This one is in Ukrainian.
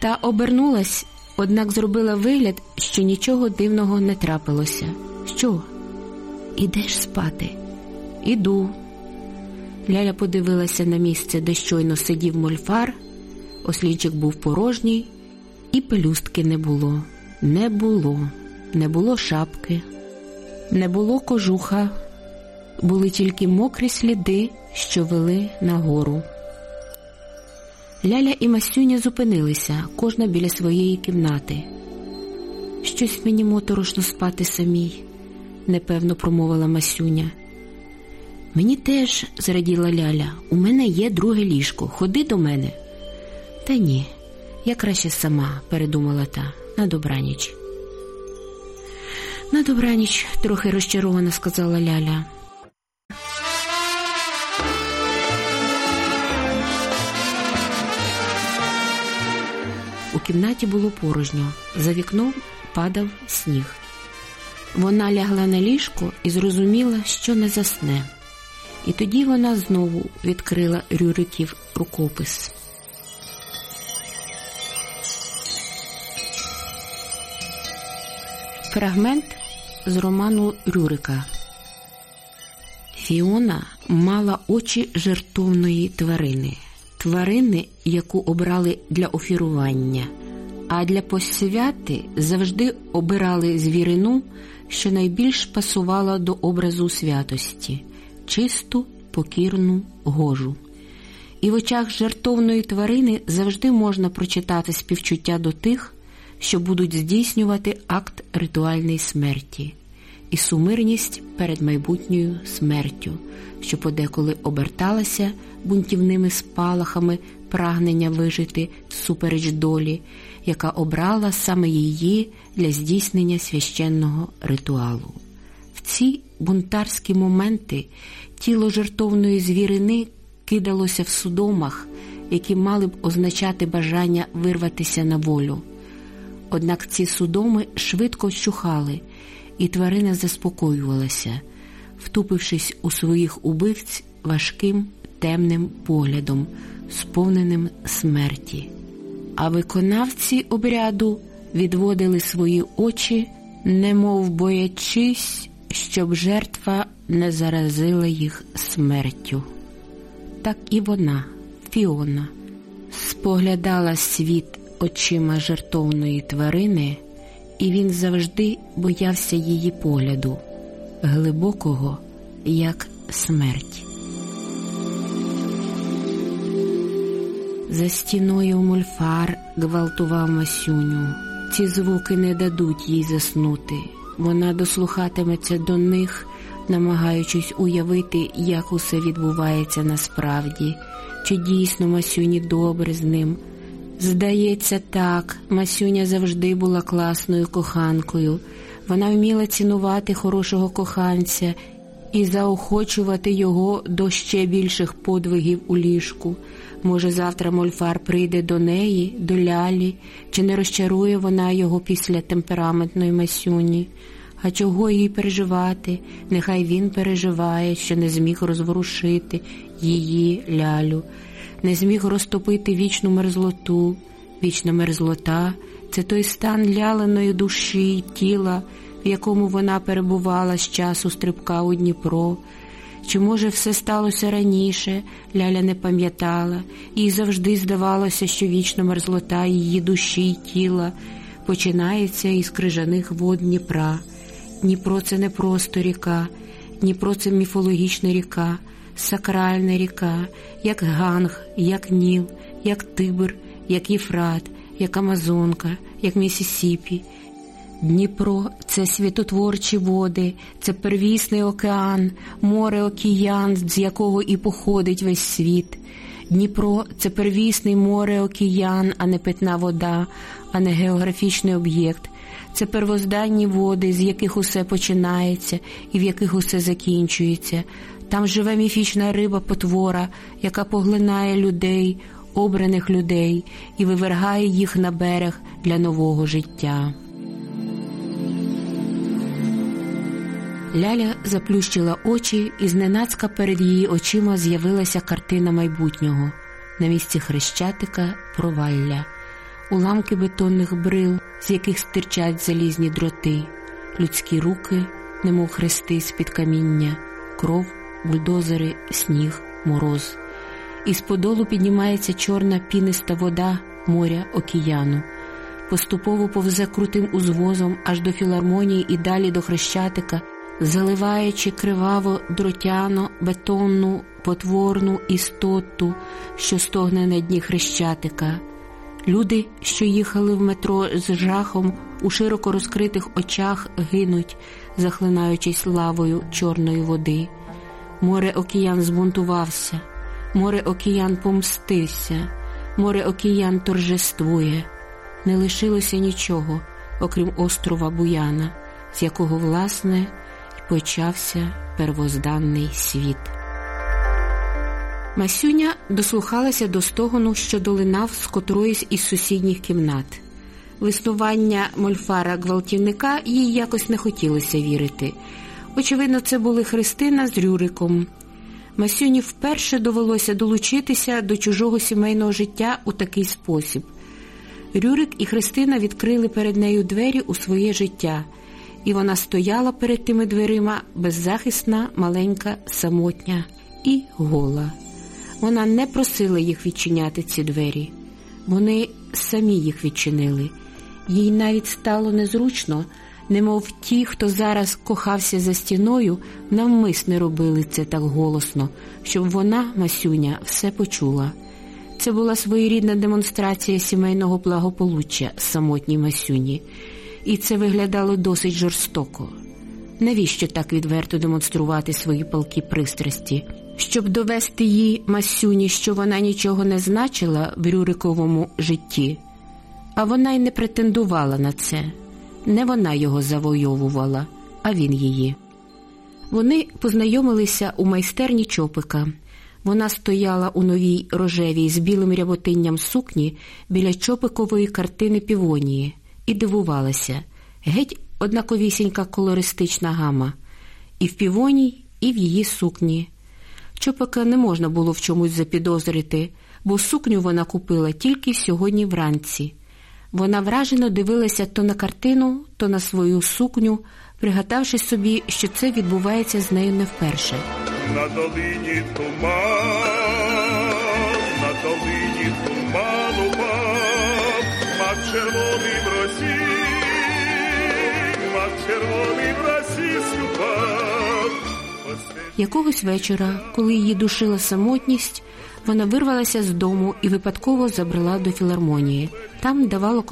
Та обернулась, однак зробила вигляд, що нічого дивного не трапилося. Що? Ідеш спати? Іду. Ляля подивилася на місце, де щойно сидів мольфар, ослінчик був порожній, і пелюстки не було, не було, не було шапки, не було кожуха, були тільки мокрі сліди, що вели нагору. Ляля і Масюня зупинилися, кожна біля своєї кімнати. Щось мені моторошно спати самій, непевно промовила Масюня. Мені теж, зраділа Ляля, у мене є друге ліжко. Ходи до мене. Та ні, я краще сама, передумала та, на добраніч. На добраніч, трохи розчаровано сказала Ляля. Кімнаті було порожньо, за вікном падав сніг. Вона лягла на ліжко і зрозуміла, що не засне. І тоді вона знову відкрила Рюриків рукопис. Фрагмент з роману Рюрика. Фіона мала очі жертовної тварини, тварини, яку обрали для офірування, а для посвяти завжди обирали звірину, що найбільш пасувала до образу святості чисту, покірну гожу. І в очах жертовної тварини завжди можна прочитати співчуття до тих, що будуть здійснювати акт ритуальної смерті, і сумирність перед майбутньою смертю, що подеколи оберталася бунтівними спалахами прагнення вижити всупереч долі, яка обрала саме її для здійснення священного ритуалу. В ці бунтарські моменти тіло жертовної звірини кидалося в судомах, які мали б означати бажання вирватися на волю. Однак ці судоми швидко вщухали, і тварина заспокоювалася, втупившись у своїх убивць важким темним поглядом, сповненим смерті. А виконавці обряду відводили свої очі, немов боячись, щоб жертва не заразила їх смертю. Так і вона, Фіона, споглядала світ очима жертовної тварини, і він завжди боявся її погляду, глибокого, як смерть. За стіною мульфар гвалтував Масюню. Ці звуки не дадуть їй заснути. Вона дослухатиметься до них, намагаючись уявити, як усе відбувається насправді, чи дійсно Масюні добре з ним. Здається, так, Масюня завжди була класною коханкою. Вона вміла цінувати хорошого коханця і заохочувати його до ще більших подвигів у ліжку. Може, завтра Мольфар прийде до неї, до лялі, чи не розчарує вона його після темпераментної масюні. А чого їй переживати? Нехай він переживає, що не зміг розворушити її лялю, не зміг розтопити вічну мерзлоту. Вічна мерзлота це той стан ляленої душі й тіла, в якому вона перебувала з часу стрибка у Дніпро. Чи, може, все сталося раніше, Ляля не пам'ятала, їй завжди здавалося, що вічна мерзлота її душі й тіла починається із крижаних вод Дніпра. Дніпро це не просто ріка, Дніпро це міфологічна ріка, сакральна ріка, як Ганг, як Ніл, як Тибр, як Єфрат, як Амазонка, як Місісіпі. Дніпро це світотворчі води, це первісний океан, море океан, з якого і походить весь світ. Дніпро це первісний море океан, а не питна вода, а не географічний об'єкт. Це первозданні води, з яких усе починається і в яких усе закінчується. Там живе міфічна риба потвора, яка поглинає людей, обраних людей і вивергає їх на берег для нового життя. Ляля заплющила очі, і зненацька перед її очима з'явилася картина майбутнього на місці хрещатика провалля. уламки бетонних брил, з яких стирчать залізні дроти, людські руки, немов хрести з-під каміння, кров, бульдозери, сніг, мороз. Із подолу піднімається чорна піниста вода моря океану, поступово повзе крутим узвозом аж до філармонії і далі до хрещатика, заливаючи криваво дротяно, бетонну, потворну істоту, що стогне на дні хрещатика. Люди, що їхали в метро з жахом, у широко розкритих очах гинуть, захлинаючись лавою чорної води. Море океан збунтувався, море океан помстився, море океан торжествує. Не лишилося нічого, окрім острова Буяна, з якого, власне, почався первозданний світ. Масюня дослухалася до стогону, що долинав з котроїсь із сусідніх кімнат. Виснування мольфара гвалтівника їй якось не хотілося вірити. Очевидно, це були Христина з Рюриком. Масюні вперше довелося долучитися до чужого сімейного життя у такий спосіб. Рюрик і Христина відкрили перед нею двері у своє життя, і вона стояла перед тими дверима беззахисна, маленька, самотня і гола. Вона не просила їх відчиняти ці двері. Вони самі їх відчинили. Їй навіть стало незручно, немов ті, хто зараз кохався за стіною, навмисне робили це так голосно, щоб вона, Масюня, все почула. Це була своєрідна демонстрація сімейного благополуччя самотній Масюні, і це виглядало досить жорстоко. Навіщо так відверто демонструвати свої палки пристрасті? Щоб довести їй Масюні, що вона нічого не значила в Рюриковому житті, а вона й не претендувала на це. Не вона його завойовувала, а він її. Вони познайомилися у майстерні чопика. Вона стояла у новій рожевій з білим ряботинням сукні біля чопикової картини півонії і дивувалася геть однаковісінька колористична гама, і в півоній, і в її сукні. Чопика не можна було в чомусь запідозрити, бо сукню вона купила тільки сьогодні вранці. Вона вражено дивилася то на картину, то на свою сукню, пригадавши собі, що це відбувається з нею не вперше. На долині туман, червоний в росі, мав червоний в росі ступав. Якогось вечора, коли її душила самотність, вона вирвалася з дому і випадково забрела до філармонії. Там давало концерт.